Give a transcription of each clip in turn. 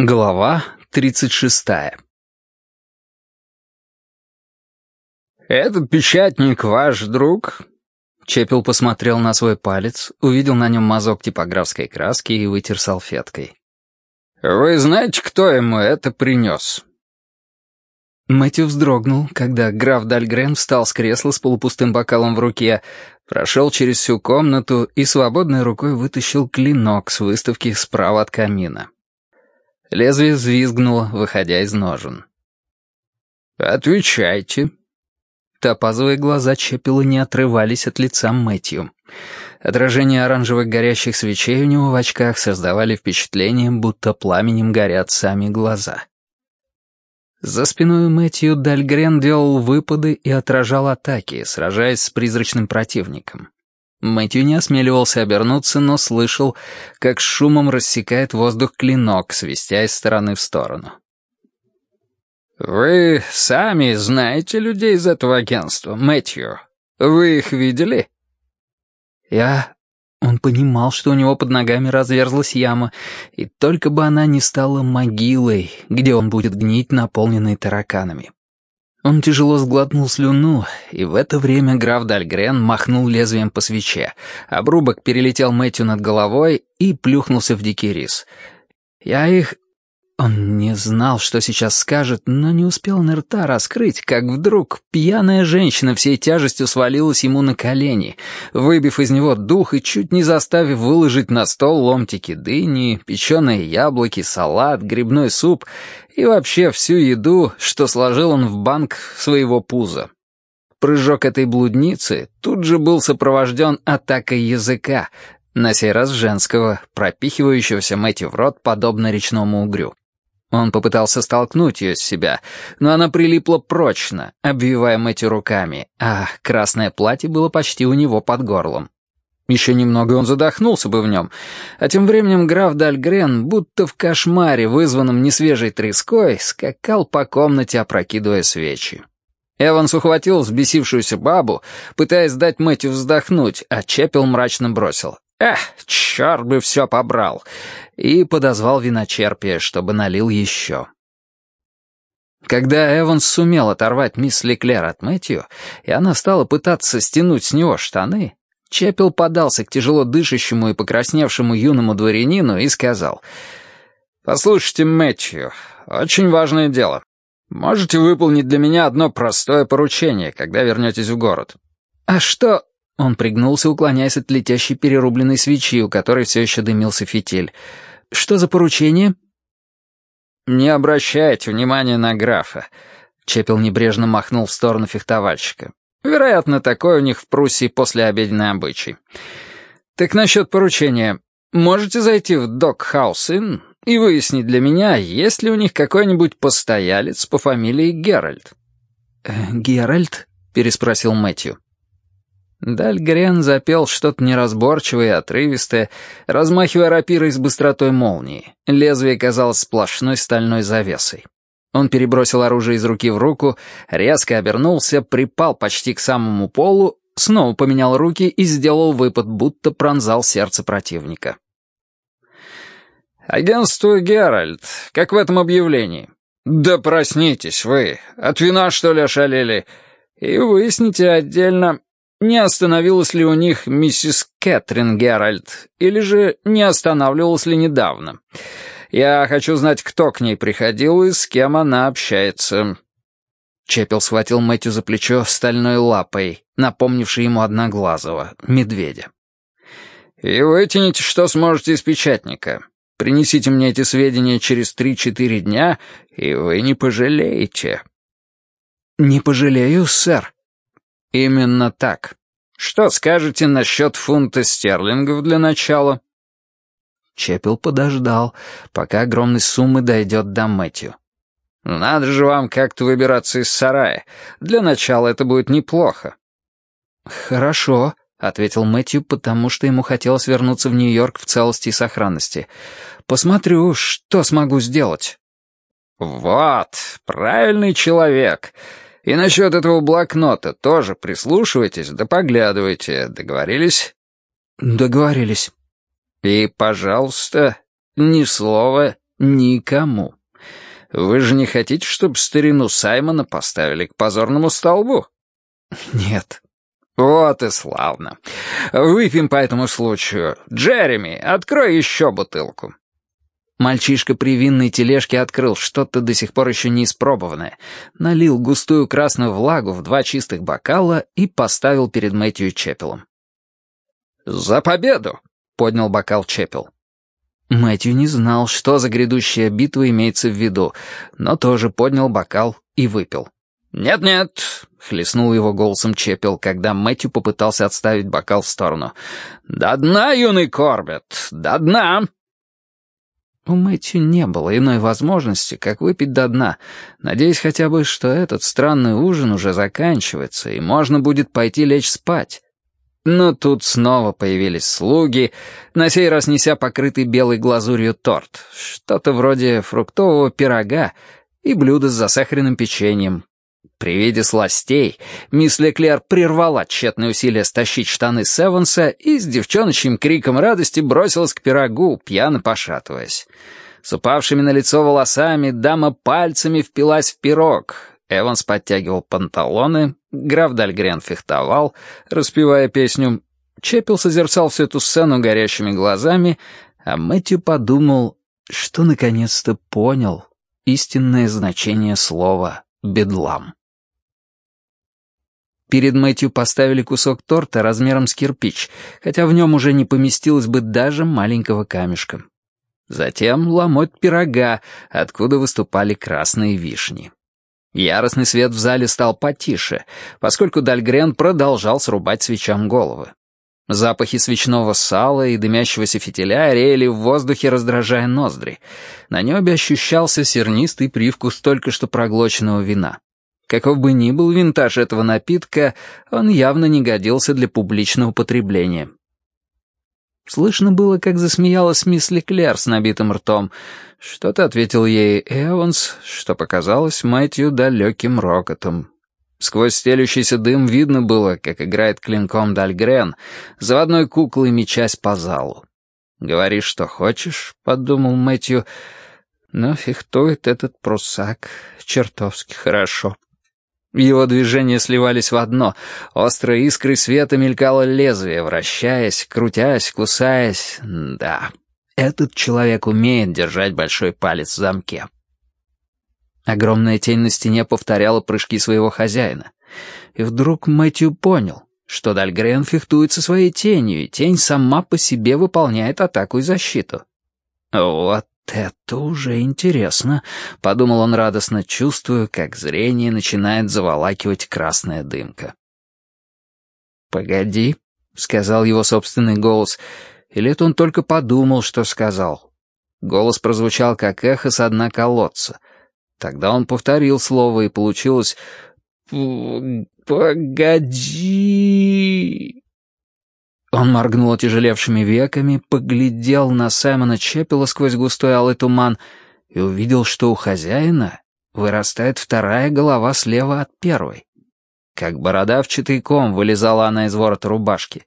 Глава 36 «Этот печатник ваш друг?» Чепел посмотрел на свой палец, увидел на нем мазок типографской краски и вытер салфеткой. «Вы знаете, кто ему это принес?» Мэтью вздрогнул, когда граф Дальгрен встал с кресла с полупустым бокалом в руке, прошел через всю комнату и свободной рукой вытащил клинок с выставки справа от камина. Лезвие взвизгнуло, выходя из ножен. «Отвечайте». Топазовые глаза Чепела не отрывались от лица Мэтью. Отражение оранжевых горящих свечей у него в очках создавали впечатление, будто пламенем горят сами глаза. За спиной Мэтью Дальгрен делал выпады и отражал атаки, сражаясь с призрачным противником. Мэтью не осмеливался обернуться, но слышал, как шумом рассекает воздух клинок, свистя из стороны в сторону. «Вы сами знаете людей из этого агентства, Мэтью? Вы их видели?» «Я...» Он понимал, что у него под ногами разверзлась яма, и только бы она не стала могилой, где он будет гнить, наполненной тараканами. Он тяжело сглотнул слюну, и в это время граф Дальгрен махнул лезвием по свече. Обрубок перелетел Мэтью над головой и плюхнулся в дикий рис. «Я их...» Он не знал, что сейчас скажет, но не успел на рта раскрыть, как вдруг пьяная женщина всей тяжестью свалилась ему на колени, выбив из него дух и чуть не заставив выложить на стол ломтики дыни, печеные яблоки, салат, грибной суп и вообще всю еду, что сложил он в банк своего пуза. Прыжок этой блудницы тут же был сопровожден атакой языка, на сей раз женского, пропихивающегося Мэтью в рот, подобно речному угрю. Он попытался столкнуть ее с себя, но она прилипла прочно, обвивая Мэтью руками, а красное платье было почти у него под горлом. Еще немного он задохнулся бы в нем. А тем временем граф Дальгрен, будто в кошмаре, вызванном несвежей треской, скакал по комнате, опрокидывая свечи. Эванс ухватил взбесившуюся бабу, пытаясь дать Мэтью вздохнуть, а Чепел мрачно бросил. «Эх, черт бы все побрал!» и подозвал виночерпия, чтобы налил еще. Когда Эванс сумел оторвать мисс Леклер от Мэтью, и она стала пытаться стянуть с него штаны, Чепел подался к тяжело дышащему и покрасневшему юному дворянину и сказал, «Послушайте, Мэтью, очень важное дело. Можете выполнить для меня одно простое поручение, когда вернетесь в город?» «А что...» Он пригнулся, уклоняясь от летящей перерубленной свечи, у которой все еще дымился фитиль. «Что за поручение?» «Не обращайте внимания на графа», — Чепел небрежно махнул в сторону фехтовальщика. Вероятно, такой у них в Пруссии послеобеденный обычай. Так насчет поручения. Можете зайти в Док-хаус и выяснить для меня, есть ли у них какой-нибудь постоялец по фамилии Геральт. «Э, «Геральт?» — переспросил Мэтью. Дальгрен запел что-то неразборчивое и отрывистое, размахивая рапирой с быстротой молнии. Лезвие казалось сплошной стальной завесой. Он перебросил оружие из руки в руку, резко обернулся, припал почти к самому полу, снова поменял руки и сделал выпад, будто пронзал сердце противника. «Агентство Геральт, как в этом объявлении. Да проснитесь вы, от вина, что ли, ошалели? И выясните отдельно, не остановилась ли у них миссис Кэтрин Геральт, или же не останавливалась ли недавно. Я хочу знать, кто к ней приходил и с кем она общается». Чепел схватил Мэтью за плечо стальной лапой, напомнившей ему одноглазого, медведя. «И вытяните, что сможете из печатника. Принесите мне эти сведения через три-четыре дня, и вы не пожалеете». «Не пожалею, сэр». «Именно так. Что скажете насчет фунта стерлингов для начала?» Чепел подождал, пока огромной суммы дойдет до Мэтью. «Надо же вам как-то выбираться из сарая. Для начала это будет неплохо». «Хорошо», — ответил Мэтью, потому что ему хотелось вернуться в Нью-Йорк в целости и сохранности. «Посмотрю, что смогу сделать». «Вот, правильный человек. И насчет этого блокнота тоже прислушивайтесь да поглядывайте. Договорились?» «Договорились». И, пожалуйста, ни слова Никому. Вы же не хотите, чтобы старину Саймона поставили к позорному столбу? Нет. Вот и славно. Выпьем по этому случаю. Джереми, открой еще бутылку. Мальчишка при винной тележке открыл что-то до сих пор еще не испробованное, налил густую красную влагу в два чистых бокала и поставил перед Мэтью Чепелом. «За победу!» — поднял бокал Чепел. Мэтью не знал, что за грядущая битва имеется в виду, но тоже поднял бокал и выпил. «Нет-нет», — хлестнул его голосом Чепел, когда Мэтью попытался отставить бокал в сторону. «До дна, юный Корбет, до дна!» У Мэтью не было иной возможности, как выпить до дна, надеясь хотя бы, что этот странный ужин уже заканчивается, и можно будет пойти лечь спать. Но тут снова появились слуги, на сей раз неся покрытый белой глазурью торт, что-то вроде фруктового пирога и блюдо с засахаренным печеньем. При виде сластей мисс Леклер прервала тщетные усилия стащить штаны Севенса и с девчоночьим криком радости бросилась к пирогу, пьяно пошатываясь. С упавшими на лицо волосами дама пальцами впилась в пирог, Эванс подтягивал панталоны, граф Дальгрен фехтовал, распевая песню. Чепел созерцал всю эту сцену горящими глазами, а Мэтью подумал, что наконец-то понял истинное значение слова «бедлам». Перед Мэтью поставили кусок торта размером с кирпич, хотя в нем уже не поместилось бы даже маленького камешка. Затем ломоть пирога, откуда выступали красные вишни. Яростный свет в зале стал потише, поскольку Дальгрен продолжал срубать свечам головы. Запахи свечного сала и дымящегося фитиля реяли в воздухе, раздражая ноздри. На небе ощущался сернистый привкус только что проглоченного вина. Каков бы ни был винтаж этого напитка, он явно не годился для публичного потребления. Слышно было, как засмеялась мисс Леклер с набитым ртом. Что-то ответил ей Эванс, что показалось Мэтью далеким рокотом. Сквозь стелющийся дым видно было, как играет клинком Дальгрен, заводной куклой мечась по залу. «Говори, что хочешь», — подумал Мэтью, — «но фехтует этот прусак чертовски хорошо». Его движения сливались в одно. Острой искрой света мелькало лезвие, вращаясь, крутясь, кусаясь. Да, этот человек умеет держать большой палец в замке. Огромная тень на стене повторяла прыжки своего хозяина. И вдруг Мэтью понял, что Дальгрен фехтует со своей тенью, и тень сама по себе выполняет атаку и защиту. Вот это уже интересно», — подумал он радостно, чувствуя, как зрение начинает заволакивать красная дымка. «Погоди», — сказал его собственный голос, или это он только подумал, что сказал. Голос прозвучал, как эхо с дна колодца. Тогда он повторил слово, и получилось «Погоди». Он моргнул отяжелевшими веками, поглядел на Саймона Чеппела сквозь густой алый туман и увидел, что у хозяина вырастает вторая голова слева от первой. Как бородавчатый ком вылезала она из ворота рубашки.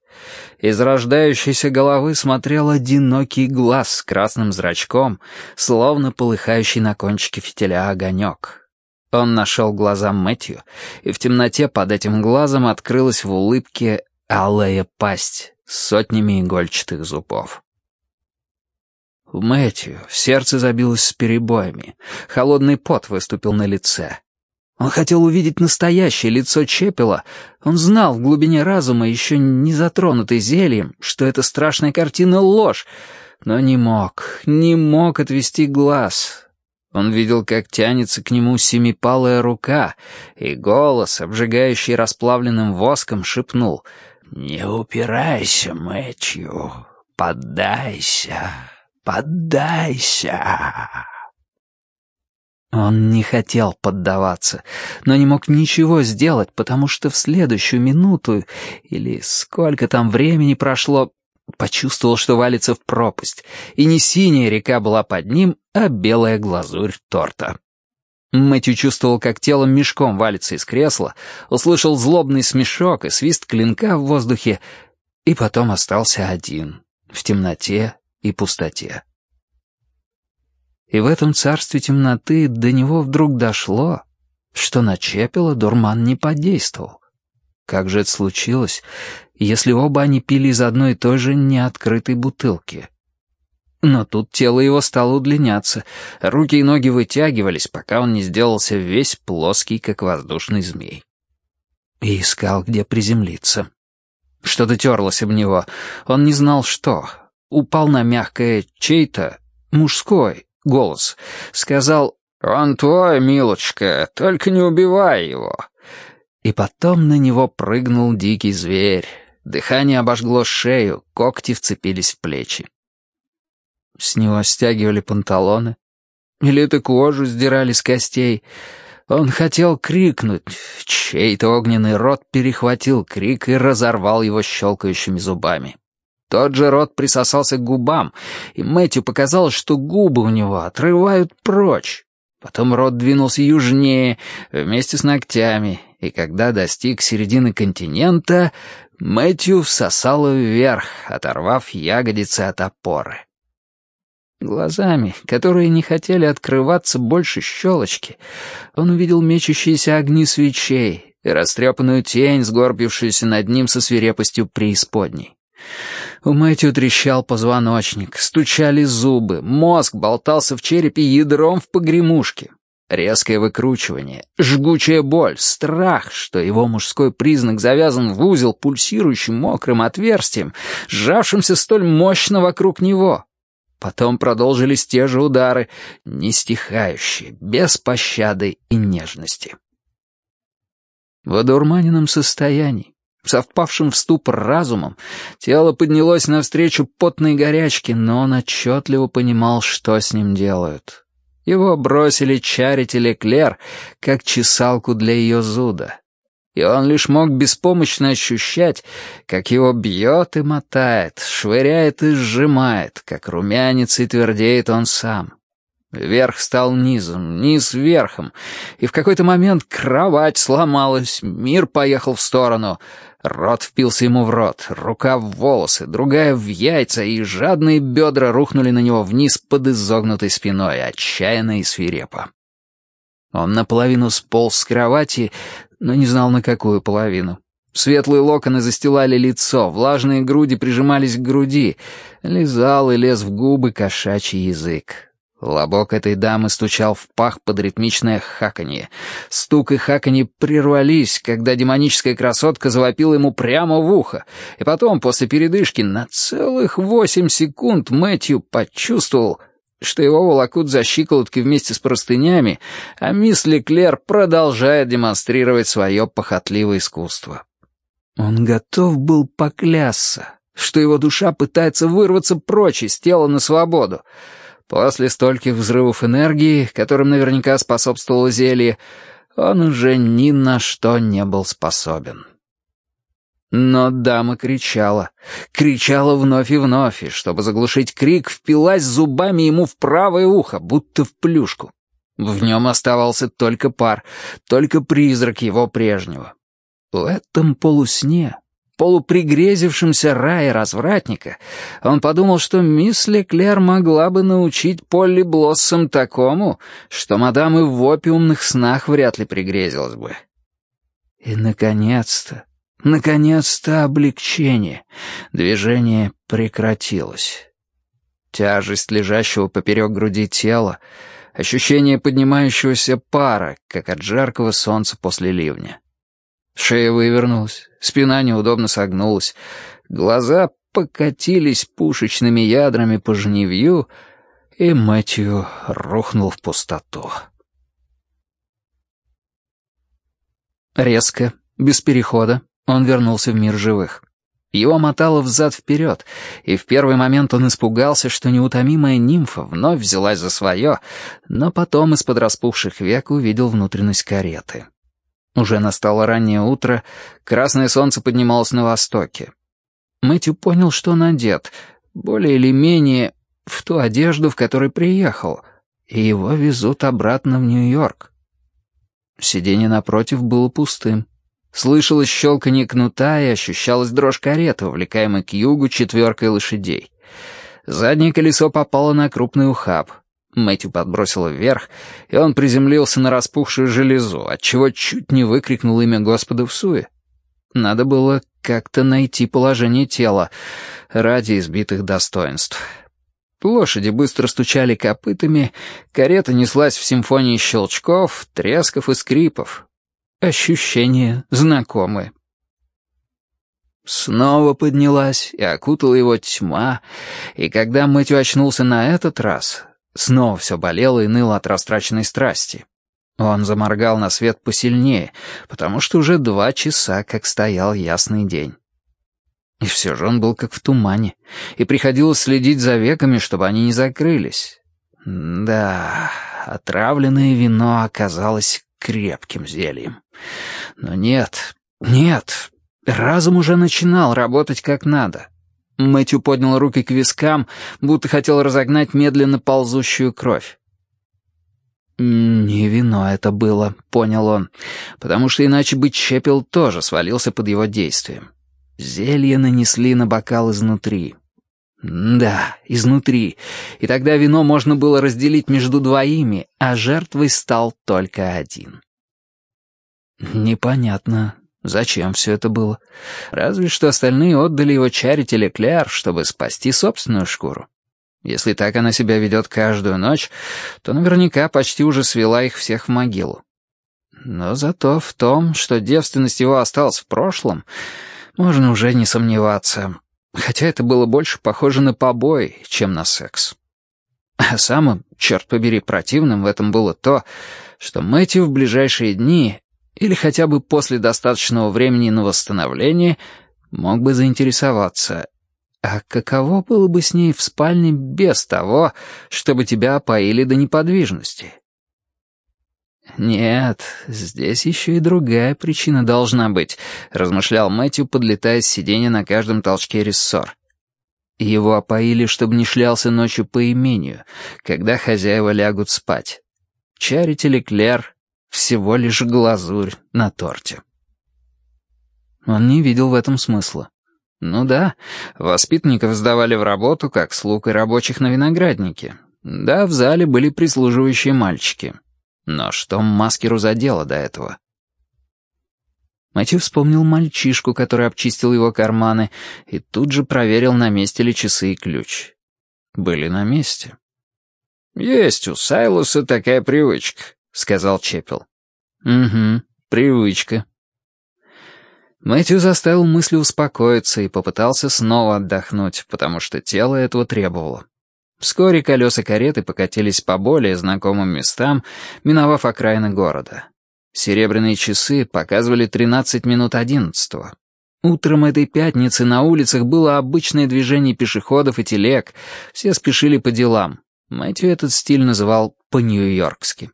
Из рождающейся головы смотрел одинокий глаз с красным зрачком, словно полыхающий на кончике фитиля огонек. Он нашел глаза Мэтью, и в темноте под этим глазом открылась в улыбке алая пасть с сотнями игольчатых зубов. У Мэтью сердце забилось с перебоями, холодный пот выступил на лице. Он хотел увидеть настоящее лицо Чепела. Он знал в глубине разума, еще не затронутый зельем, что эта страшная картина — ложь, но не мог, не мог отвести глаз. Он видел, как тянется к нему семипалая рука, и голос, обжигающий расплавленным воском, шепнул — «Не упирайся, Мэтью, поддайся, поддайся». Он не хотел поддаваться, но не мог ничего сделать, потому что в следующую минуту, или сколько там времени прошло, почувствовал, что валится в пропасть, и не синяя река была под ним, а белая глазурь торта. Мэтью чувствовал, как тело мешком валится из кресла, услышал злобный смешок и свист клинка в воздухе, и потом остался один, в темноте и пустоте. И в этом царстве темноты до него вдруг дошло, что на Чепела дурман не подействовал. Как же это случилось, если оба они пили из одной и той же неоткрытой бутылки? Но тут тело его стало удлиняться, руки и ноги вытягивались, пока он не сделался весь плоский, как воздушный змей. И искал, где приземлиться. Что-то терлось об него, он не знал, что. Упал на мягкое чей-то, мужской, голос. Сказал «Он твой, милочка, только не убивай его». И потом на него прыгнул дикий зверь. Дыхание обожгло шею, когти вцепились в плечи. С него стягивали панталоны. Или это кожу сдирали с костей. Он хотел крикнуть. Чей-то огненный рот перехватил крик и разорвал его щелкающими зубами. Тот же рот присосался к губам, и Мэтью показалось, что губы у него отрывают прочь. Потом рот двинулся южнее, вместе с ногтями, и когда достиг середины континента, Мэтью всосало вверх, оторвав ягодицы от опоры. Глазами, которые не хотели открываться больше щелочки, он увидел мечущиеся огни свечей и растрепанную тень, сгорбившуюся над ним со свирепостью преисподней. У Мэтью трещал позвоночник, стучали зубы, мозг болтался в черепе ядром в погремушке. Резкое выкручивание, жгучая боль, страх, что его мужской признак завязан в узел пульсирующим мокрым отверстием, сжавшимся столь мощно вокруг него. Потом продолжились те же удары, не стихающие, без пощады и нежности. В одурманенном состоянии, совпавшим в ступор разумом, тело поднялось навстречу потной горячке, но он отчетливо понимал, что с ним делают. Его бросили Чарити Леклер, как чесалку для ее зуда и он лишь мог беспомощно ощущать, как его бьет и мотает, швыряет и сжимает, как румянец и твердеет он сам. Верх стал низом, низ верхом, и в какой-то момент кровать сломалась, мир поехал в сторону. Рот впился ему в рот, рука в волосы, другая в яйца, и жадные бедра рухнули на него вниз под изогнутой спиной, отчаянно и свирепо. Он наполовину сполз с кровати, но не знал, на какую половину. Светлые локоны застилали лицо, влажные груди прижимались к груди. Лизал и лез в губы кошачий язык. Лобок этой дамы стучал в пах под ритмичное хаканье. Стук и хаканье прервались, когда демоническая красотка завопила ему прямо в ухо. И потом, после передышки, на целых восемь секунд Мэтью почувствовал, что его волокут за щиколотки вместе с простынями, а мисс Леклер продолжает демонстрировать свое похотливое искусство. Он готов был поклясться, что его душа пытается вырваться прочь из тела на свободу. После стольких взрывов энергии, которым наверняка способствовало зелье, он уже ни на что не был способен. Но дама кричала. Кричала вновь и вновь, и, чтобы заглушить крик, впилась зубами ему в правое ухо, будто в плюшку. В нем оставался только пар, только призрак его прежнего. В этом полусне, полупригрезившемся рае развратника, он подумал, что мисс Леклер могла бы научить Полли Блоссом такому, что мадам и в опиумных снах вряд ли пригрезилась бы. И, наконец-то, Наконец-то облегчение. Движение прекратилось. Тяжесть лежащего поперек груди тела, ощущение поднимающегося пара, как от жаркого солнца после ливня. Шея вывернулась, спина неудобно согнулась, глаза покатились пушечными ядрами по жневью, и Мэтью рухнул в пустоту. Резко, без перехода, он вернулся в мир живых. Его мотало взад-вперед, и в первый момент он испугался, что неутомимая нимфа вновь взялась за свое, но потом из-под распухших век увидел внутренность кареты. Уже настало раннее утро, красное солнце поднималось на востоке. Мэтью понял, что он одет, более или менее в ту одежду, в которой приехал, и его везут обратно в Нью-Йорк. Сиденье напротив было пустым. Слышалось щелканье кнута и ощущалась дрожь кареты, увлекаемой к югу четверкой лошадей. Заднее колесо попало на крупный ухаб. Мэтью подбросило вверх, и он приземлился на распухшую железу, отчего чуть не выкрикнул имя Господа в суе. Надо было как-то найти положение тела ради избитых достоинств. Лошади быстро стучали копытами, карета неслась в симфонии щелчков, тресков и скрипов. Ощущения знакомые. Снова поднялась и окутала его тьма, и когда Мэтью очнулся на этот раз, снова все болело и ныло от растраченной страсти. Он заморгал на свет посильнее, потому что уже два часа как стоял ясный день. И все же он был как в тумане, и приходилось следить за веками, чтобы они не закрылись. Да, отравленное вино оказалось крепким зельем. Но нет, нет, разум уже начинал работать как надо. Мэтью поднял руки к вискам, будто хотел разогнать медленно ползущую кровь. «Не вино это было», — понял он, потому что иначе бы Чепел тоже свалился под его действием. Зелье нанесли на бокал изнутри. Да, изнутри. И тогда вино можно было разделить между двоими, а жертвой стал только один. Непонятно, зачем все это было. Разве что остальные отдали его Чарити Лекляр, чтобы спасти собственную шкуру. Если так она себя ведет каждую ночь, то наверняка почти уже свела их всех в могилу. Но зато в том, что девственность его осталась в прошлом, можно уже не сомневаться. Хотя это было больше похоже на побои, чем на секс. А самым, черт побери, противным в этом было то, что Мэтью в ближайшие дни, или хотя бы после достаточного времени на восстановление, мог бы заинтересоваться, а каково было бы с ней в спальне без того, чтобы тебя опоили до неподвижности? «Нет, здесь еще и другая причина должна быть», — размышлял Мэтью, подлетая с сиденья на каждом толчке рессор. Его опоили, чтобы не шлялся ночью по имению, когда хозяева лягут спать. Чарити Леклер — всего лишь глазурь на торте. Он не видел в этом смысла. Ну да, воспитанников сдавали в работу, как слуг и рабочих на винограднике. Да, в зале были прислуживающие мальчики. Но что Маскеру за дело до этого? Мэтью вспомнил мальчишку, который обчистил его карманы, и тут же проверил, на месте ли часы и ключ. Были на месте. «Есть у Сайлуса такая привычка», — сказал Чепел. «Угу, привычка», Мэтью заставил мысли успокоиться и попытался снова отдохнуть, потому что тело этого требовало. Вскоре колеса кареты покатились по более знакомым местам, миновав окраины города. Серебряные часы показывали 13 минут одиннадцатого. Утром этой пятницы на улицах было обычное движение пешеходов и телег, все спешили по делам. Мэтью этот стиль называл «по-нью-йоркски».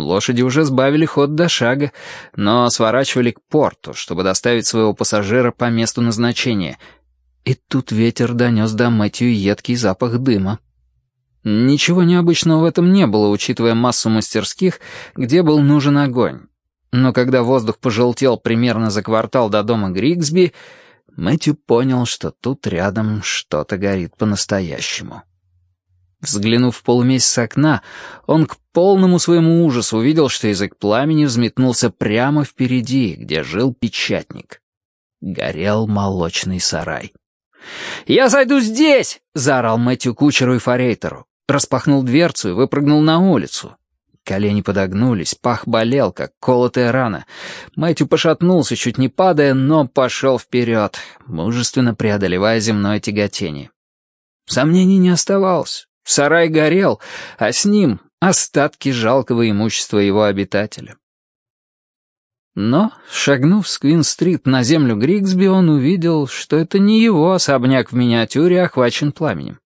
Лошади уже сбавили ход до шага, но сворачивали к порту, чтобы доставить своего пассажира по месту назначения. И тут ветер донес до Мэтью едкий запах дыма. Ничего необычного в этом не было, учитывая массу мастерских, где был нужен огонь. Но когда воздух пожелтел примерно за квартал до дома Григсби, Мэтью понял, что тут рядом что-то горит по-настоящему. Взглянув в полумесяц с окна, он к полному своему ужасу увидел, что язык пламени взметнулся прямо впереди, где жил печатник. Горел молочный сарай. «Я зайду здесь!» — заорал Мэтью кучеру и форейтеру. Распахнул дверцу и выпрыгнул на улицу. Колени подогнулись, пах болел, как колотая рана. Мэтью пошатнулся, чуть не падая, но пошел вперед, мужественно преодолевая земное тяготение. Сомнений не оставалось. Сарай горел, а с ним остатки жалкого имущества его обитателя. Но, шагнув с Квин-стрит на землю Григсби, он увидел, что это не его особняк в миниатюре охвачен пламенем.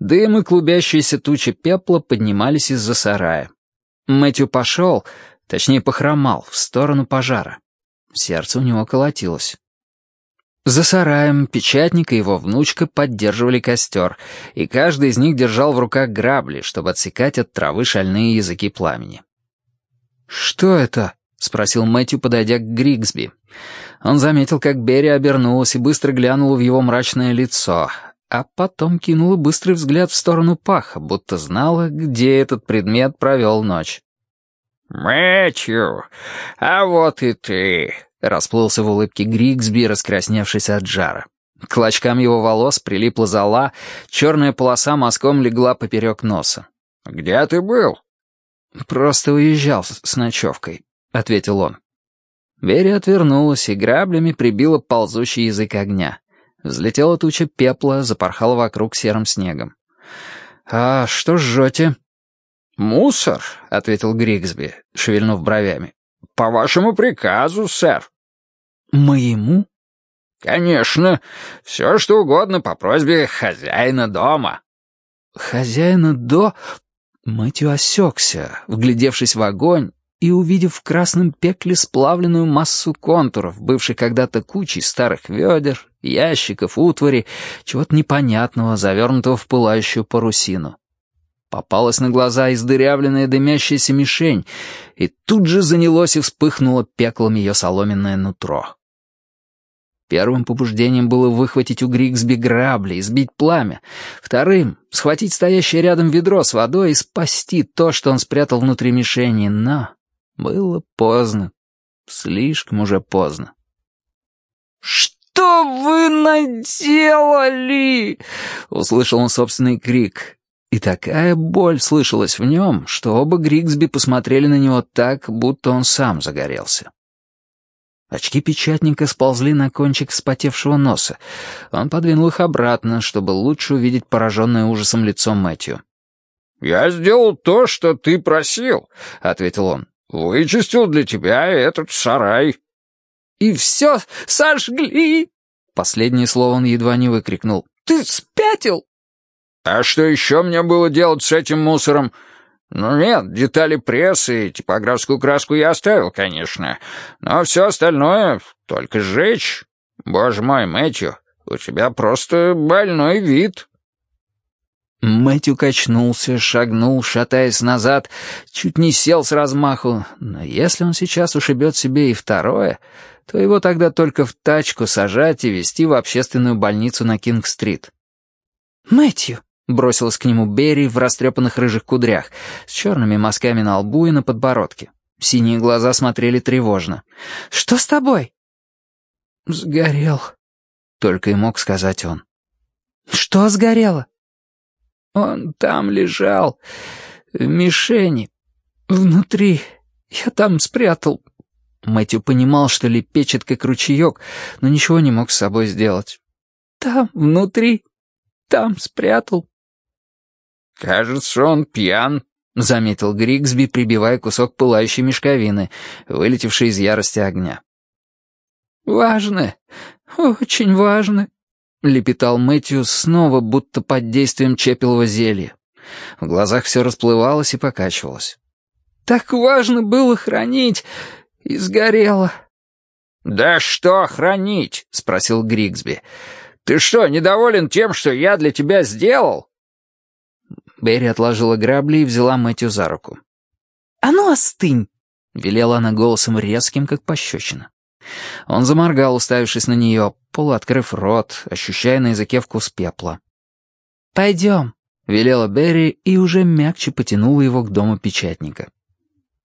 Дым и клубящиеся тучи пепла поднимались из-за сарая. Мэтью пошел, точнее похромал, в сторону пожара. Сердце у него колотилось. За сараем печатник и его внучка поддерживали костер, и каждый из них держал в руках грабли, чтобы отсекать от травы шальные языки пламени. «Что это?» — спросил Мэтью, подойдя к Григсби. Он заметил, как Берри обернулась и быстро глянула в его мрачное лицо, а потом кинула быстрый взгляд в сторону паха, будто знала, где этот предмет провел ночь. «Мэтью, а вот и ты!» — расплылся в улыбке Григсби, раскрасневшись от жара. К клочкам его волос прилипла зола, черная полоса мазком легла поперек носа. «Где ты был?» «Просто уезжал с, с ночевкой», — ответил он. Берри отвернулась и граблями прибила ползущий язык огня. Взлетела туча пепла, запорхала вокруг серым снегом. «А что жжете?» «Мусор», — ответил Григсби, шевельнув бровями. «По вашему приказу, сэр». «Моему?» «Конечно. Все, что угодно по просьбе хозяина дома». «Хозяина до...» Мэтью осекся, вглядевшись в огонь и увидев в красном пекле сплавленную массу контуров, бывшей когда-то кучей старых ведер, ящиков, утвари, чего-то непонятного, завернутого в пылающую парусину. Попалась на глаза издырявленная дымящаяся мишень, и тут же занялось и вспыхнуло пеклом ее соломенное нутро. Первым побуждением было выхватить у Григсби грабли и сбить пламя. Вторым — схватить стоящее рядом ведро с водой и спасти то, что он спрятал внутри мишени, но было поздно. Слишком уже поздно. «Что вы наделали?» — услышал он собственный крик. И такая боль слышалась в нем, что оба Григсби посмотрели на него так, будто он сам загорелся. Очки печатника сползли на кончик вспотевшего носа. Он подвинул их обратно, чтобы лучше увидеть пораженное ужасом лицо Мэтью. «Я сделал то, что ты просил», — ответил он. «Вычистил для тебя этот сарай». «И все сожгли!» Последнее слово он едва не выкрикнул. «Ты спятил!» «А что еще мне было делать с этим мусором? «Ну нет, детали прессы и типографскую краску я оставил, конечно. Но все остальное только сжечь. Боже мой, Мэтью, у тебя просто больной вид». Мэтью качнулся, шагнул, шатаясь назад, чуть не сел с размаху, но если он сейчас ушибет себе и второе, то его тогда только в тачку сажать и везти в общественную больницу на Кинг-стрит. «Мэтью!» Бросилась к нему Берри в растрепанных рыжих кудрях, с черными мазками на лбу и на подбородке. Синие глаза смотрели тревожно. «Что с тобой?» «Сгорел», — только и мог сказать он. «Что сгорело?» «Он там лежал, в мишени, внутри. Я там спрятал». Мэтью понимал, что лепечет как ручеек, но ничего не мог с собой сделать. «Там, внутри, там спрятал». «Кажется, он пьян», — заметил Григсби, прибивая кусок пылающей мешковины, вылетевшей из ярости огня. «Важно, очень важно», — лепетал Мэтью снова, будто под действием чепелого зелья. В глазах все расплывалось и покачивалось. «Так важно было хранить, и сгорело». «Да что хранить?» — спросил Григсби. «Ты что, недоволен тем, что я для тебя сделал?» Берри отложила грабли и взяла Мэтью за руку. «А ну, остынь!» — велела она голосом резким, как пощечина. Он заморгал, уставившись на нее, полуоткрыв рот, ощущая на языке вкус пепла. «Пойдем», — велела Берри и уже мягче потянула его к дому печатника.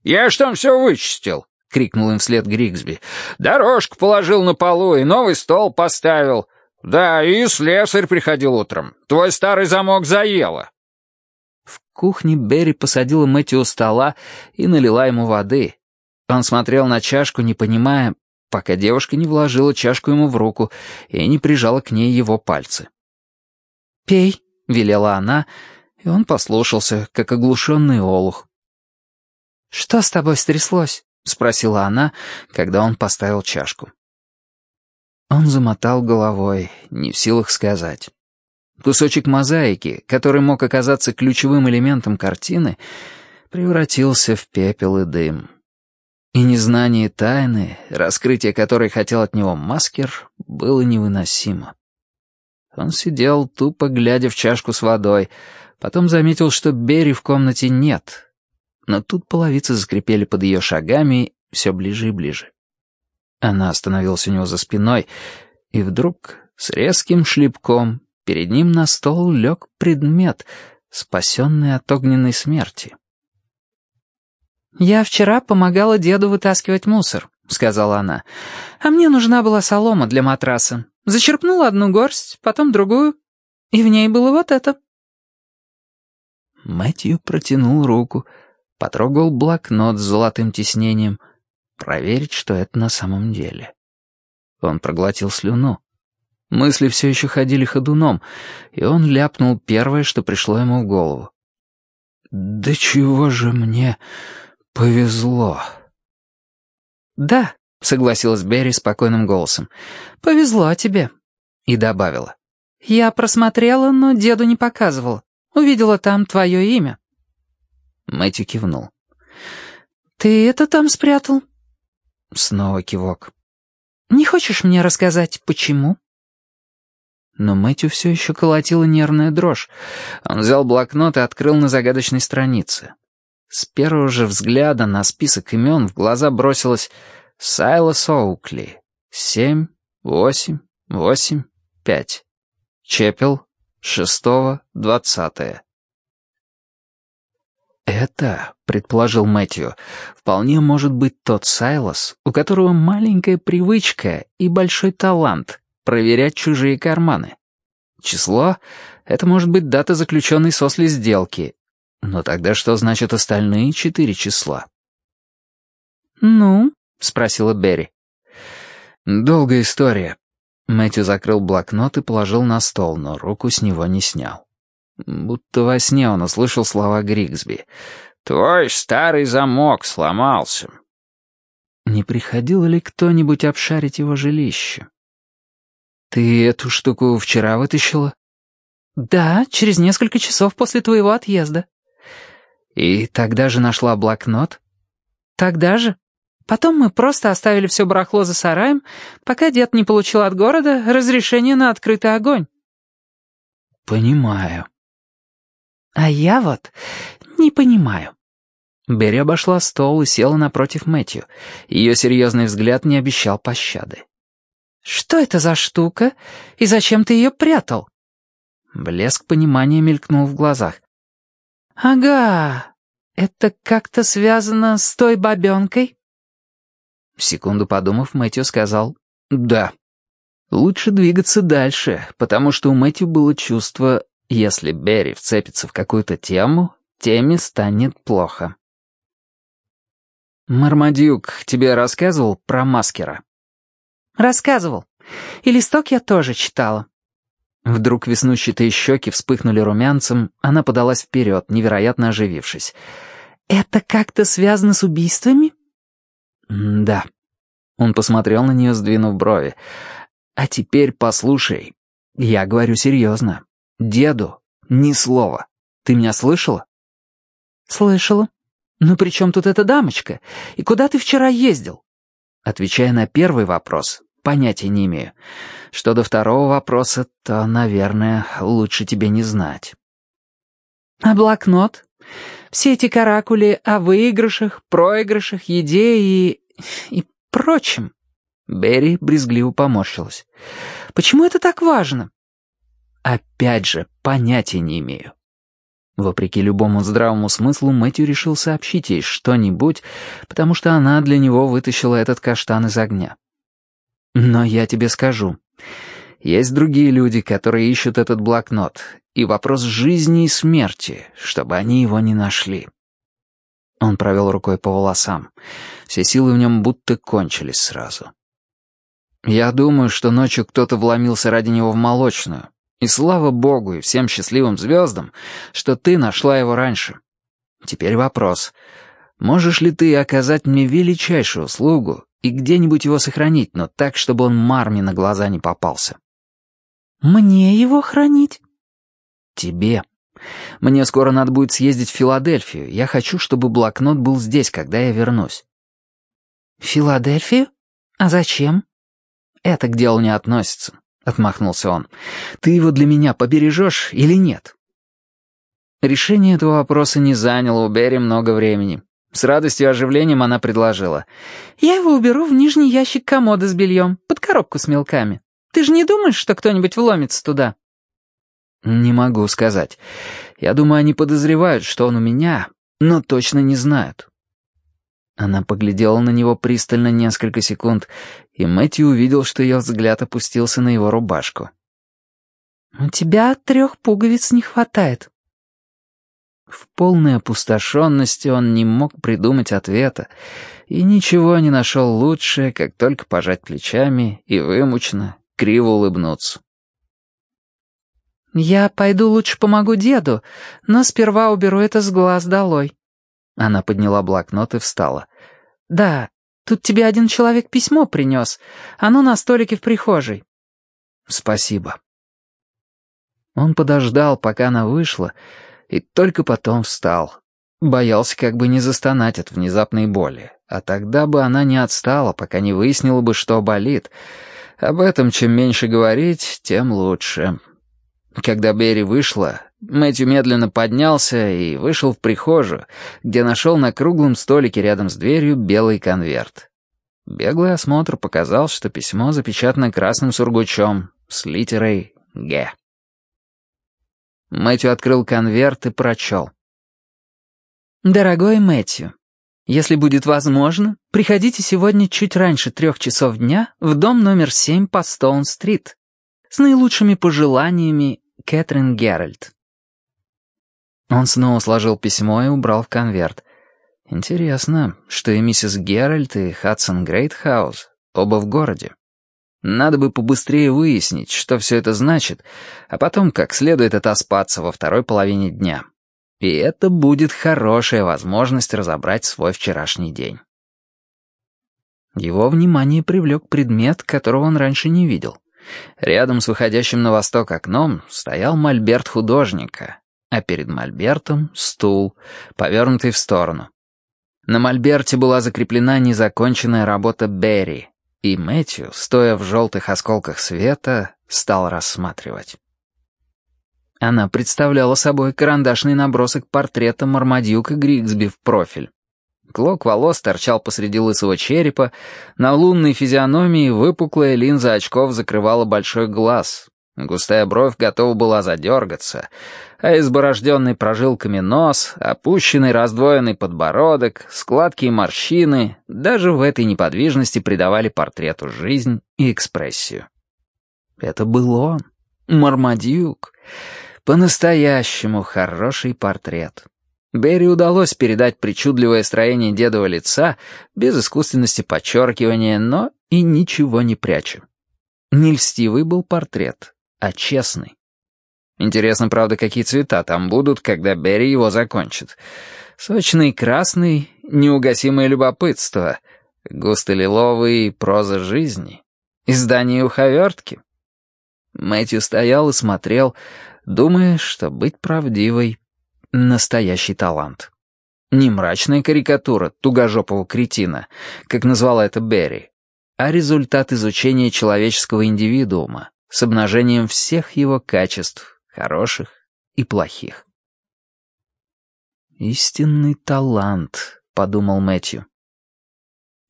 «Я ж там все вычистил», — крикнул им вслед Григсби. «Дорожку положил на полу и новый стол поставил. Да, и слесарь приходил утром. Твой старый замок заело». Кухне Берри посадила Мэтью у стола и налила ему воды. Он смотрел на чашку, не понимая, пока девушка не вложила чашку ему в руку и не прижала к ней его пальцы. «Пей», — велела она, и он послушался, как оглушенный олух. «Что с тобой стряслось?» — спросила она, когда он поставил чашку. Он замотал головой, не в силах сказать. Кусочек мозаики, который мог оказаться ключевым элементом картины, превратился в пепел и дым. И незнание тайны, раскрытие которой хотел от него маскер, было невыносимо. Он сидел, тупо глядя в чашку с водой, потом заметил, что Берри в комнате нет. Но тут половицы заскрипели под ее шагами все ближе и ближе. Она остановилась у него за спиной, и вдруг с резким шлепком перед ним на стол лег предмет, спасенный от огненной смерти. «Я вчера помогала деду вытаскивать мусор», — сказала она. «А мне нужна была солома для матраса. Зачерпнула одну горсть, потом другую, и в ней было вот это». Мэтью протянул руку, потрогал блокнот с золотым тиснением, проверить, что это на самом деле. Он проглотил слюну. Мысли все еще ходили ходуном, и он ляпнул первое, что пришло ему в голову. «Да чего же мне повезло?» «Да», — согласилась Берри спокойным голосом, — «повезло тебе». И добавила. «Я просмотрела, но деду не показывала. Увидела там твое имя». Мэтью кивнул. «Ты это там спрятал?» Снова кивок. «Не хочешь мне рассказать, почему?» Но Мэтью все еще колотила нервная дрожь. Он взял блокнот и открыл на загадочной странице. С первого же взгляда на список имен в глаза бросилось «Сайлос Оукли. Семь, восемь, восемь, пять. Чепел. Шестого, двадцатое». «Это, — предположил Мэтью, — вполне может быть тот Сайлос, у которого маленькая привычка и большой талант проверять чужие карманы. Число — это может быть дата заключенной сосли сделки. Но тогда что значат остальные четыре числа?» «Ну?» — спросила Берри. «Долгая история». Мэтью закрыл блокнот и положил на стол, но руку с него не снял. Будто во сне он услышал слова Григсби. «Твой старый замок сломался». Не приходил ли кто-нибудь обшарить его жилище? «Ты эту штуку вчера вытащила?» «Да, через несколько часов после твоего отъезда». «И тогда же нашла блокнот?» «Тогда же. Потом мы просто оставили все барахло за сараем, пока дед не получил от города разрешение на открытый огонь». «Понимаю». «А я вот не понимаю». Берри обошла стол и села напротив Мэтью. Ее серьезный взгляд не обещал пощады. «Что это за штука? И зачем ты ее прятал?» Блеск понимания мелькнул в глазах. «Ага, это как-то связано с той бабенкой?» Секунду подумав, Мэтью сказал «да». Лучше двигаться дальше, потому что у Мэтью было чувство если Берри вцепится в какую-то тему, теме станет плохо. «Мармадюк тебе рассказывал про маскера?» «Рассказывал. И листок я тоже читала». Вдруг веснущатые щеки вспыхнули румянцем, она подалась вперед, невероятно оживившись. «Это как-то связано с убийствами?» «Да». Он посмотрел на нее, сдвинув брови. «А теперь послушай. Я говорю серьезно. Деду ни слова. Ты меня слышала?» «Слышала. Но при чем тут эта дамочка? И куда ты вчера ездил?» Отвечая на первый вопрос, понятия не имею. Что до второго вопроса, то, наверное, лучше тебе не знать. «А блокнот? Все эти каракули о выигрышах, проигрышах, еде и... и прочем?» Берри брезгливо поморщилась. «Почему это так важно?» Опять же, понятия не имею. Вопреки любому здравому смыслу, Мэтью решил сообщить ей что-нибудь, потому что она для него вытащила этот каштан из огня. Но я тебе скажу. Есть другие люди, которые ищут этот блокнот, и вопрос жизни и смерти, чтобы они его не нашли. Он провел рукой по волосам. Все силы в нем будто кончились сразу. Я думаю, что ночью кто-то вломился ради него в молочную, и слава богу и всем счастливым звездам, что ты нашла его раньше. Теперь вопрос. Можешь ли ты оказать мне величайшую услугу и где-нибудь его сохранить, но так, чтобы он Марме на глаза не попался? Мне его хранить? Тебе. Мне скоро надо будет съездить в Филадельфию. Я хочу, чтобы блокнот был здесь, когда я вернусь. Филадельфию? А зачем? Это к делу не относится. — отмахнулся он. «Ты его для меня побережешь или нет?» Решение этого вопроса не заняло у Берри много времени. С радостью и оживлением она предложила. «Я его уберу в нижний ящик комода с бельем, под коробку с мелками. Ты же не думаешь, что кто-нибудь вломится туда?» «Не могу сказать. Я думаю, они подозревают, что он у меня, но точно не знают». Она поглядела на него пристально несколько секунд, и Мэтью увидел, что ее взгляд опустился на его рубашку. «У тебя трех пуговиц не хватает». В полной опустошенности он не мог придумать ответа, и ничего не нашел лучше, как только пожать плечами и вымученно, криво улыбнуться. «Я пойду лучше помогу деду, но сперва уберу это с глаз долой». Она подняла блокнот и встала. «Да, тут тебе один человек письмо принес. Оно на столике в прихожей». «Спасибо». Он подождал, пока она вышла, и только потом встал. Боялся как бы не застонать от внезапной боли, а тогда бы она не отстала, пока не выяснила бы, что болит. Об этом чем меньше говорить, тем лучше. Когда Берри вышла, Мэтью медленно поднялся и вышел в прихожую, где нашел на круглом столике рядом с дверью белый конверт. Беглый осмотр показал, что письмо запечатано красным сургучом с литерой «Г». Мэтью открыл конверт и прочел. «Дорогой Мэтью, если будет возможно, приходите сегодня чуть раньше трех часов дня в дом номер семь по Стоун-стрит. С наилучшими пожеланиями, Кэтрин Геральт». Он снова сложил письмо и убрал в конверт. Интересно, что и миссис Геральт, и Хадсон Грейтхаус оба в городе. Надо бы побыстрее выяснить, что все это значит, а потом как следует отоспаться во второй половине дня. И это будет хорошая возможность разобрать свой вчерашний день. Его внимание привлек предмет, которого он раньше не видел. Рядом с выходящим на восток окном стоял мольберт художника, а перед мольбертом — стул, повернутый в сторону. На мольберте была закреплена незаконченная работа Берри, и Мэтью, стоя в желтых осколках света, стал рассматривать. Она представляла собой карандашный набросок портрета Мармадюка Григсби в профиль. Клок волос торчал посреди лысого черепа, на лунной физиономии выпуклая линза очков закрывала большой глаз, Густая бровь готова была задергаться, а изборожденный прожилками нос, опущенный раздвоенный подбородок, складки и морщины даже в этой неподвижности придавали портрету жизнь и экспрессию. Это был он, Мармадюк. По-настоящему хороший портрет. Берри удалось передать причудливое строение дедового лица без искусственности подчеркивания, но и ничего не пряча. Не льстивый был портрет, а честный. Интересно, правда, какие цвета там будут, когда Берри его закончит. Сочный красный, неугасимое любопытство, густо-лиловый проза жизни, издание уховертки. Мэтью стоял и смотрел, думая, что быть правдивой — настоящий талант. Не мрачная карикатура тугожопого кретина, как назвала это Берри, а результат изучения человеческого индивидуума, с обнажением всех его качеств, хороших и плохих. «Истинный талант», — подумал Мэтью.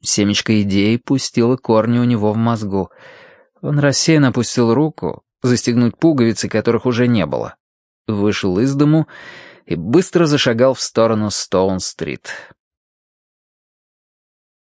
Семечко идеи пустило корни у него в мозгу. Он рассеянно опустил руку, застегнуть пуговицы, которых уже не было. Вышел из дому и быстро зашагал в сторону Стоун-стрит.